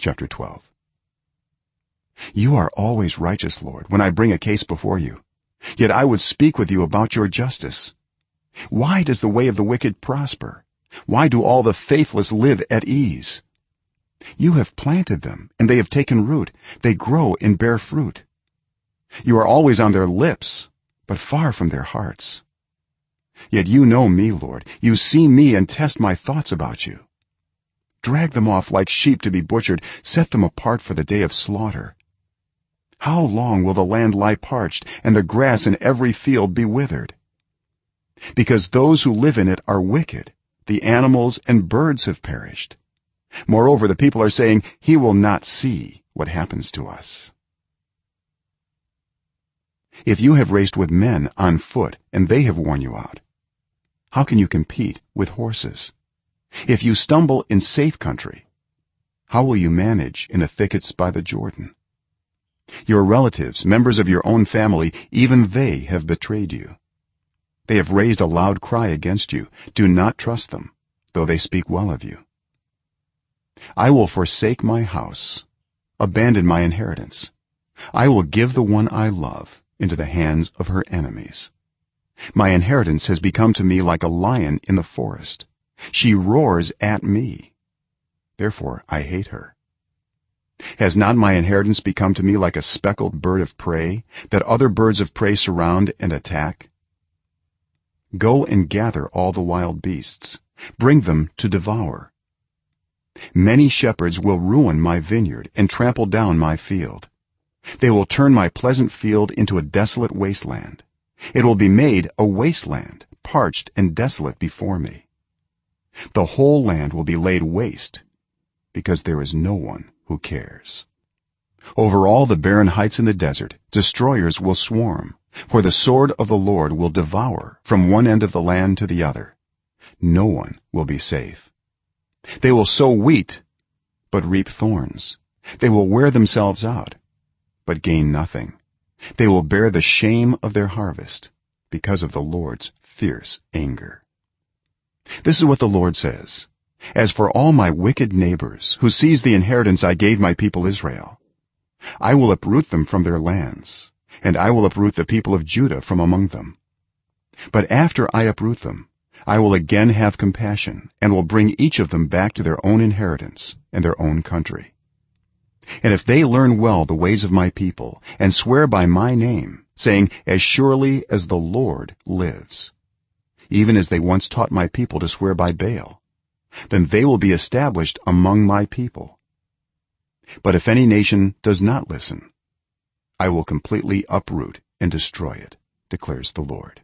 chapter 12 you are always righteous lord when i bring a case before you. Yet i would speak with you about your justice. Why does the way of the wicked prosper? Why do all the faithless live at ease? You have planted them and they have taken root. They grow and bear fruit. You are always on their lips but far from their hearts. Yet you know me lord. You see me and test my thoughts about you drag them off like sheep to be butchered. Set them apart for the day of slaughter. How long will the land lie parched and the grass in every field be withered? Because those who live in it are wicked. The animals and birds have perished. Moreover the people are saying he will not see what happens to us. If you have raced with men on foot and they have worn you out how can you compete with horses if you stumble in safe country how will you manage in the thickets by the jordan? Your relatives members of your own family even they have betrayed you. They have raised a loud cry against you. Do not trust them though they speak well of you. I will forsake my house abandon my inheritance. I will give the one i love into the hands of her enemies. My inheritance has become to me like a lion in the forest she roars at me. Therefore i hate her. Has not my inheritance become to me like a speckled bird of prey that other birds of prey surround and attack? Go and gather all the wild beasts. Bring them to devour. Many shepherds will ruin my vineyard and trample down my field. They will turn my pleasant field into a desolate wasteland. It will be made a wasteland parched and desolate before me the whole land will be laid waste because there is no one who cares. Over all the barren heights in the desert destroyers will swarm for the sword of the lord will devour from one end of the land to the other. No one will be safe. They will sow wheat but reap thorns. They will wear themselves out but gain nothing. They will bear the shame of their harvest because of the lord's fierce anger this is what the lord says. As for all my wicked neighbors who seize the inheritance i gave my people israel i will uproot them from their lands and i will uproot the people of judah from among them. But after i uproot them i will again have compassion and will bring each of them back to their own inheritance and their own country. And if they learn well the ways of my people and swear by my name saying as surely as the lord lives even as they once taught my people to swear by baal then they will be established among my people. But if any nation does not listen i will completely uproot and destroy it declares the lord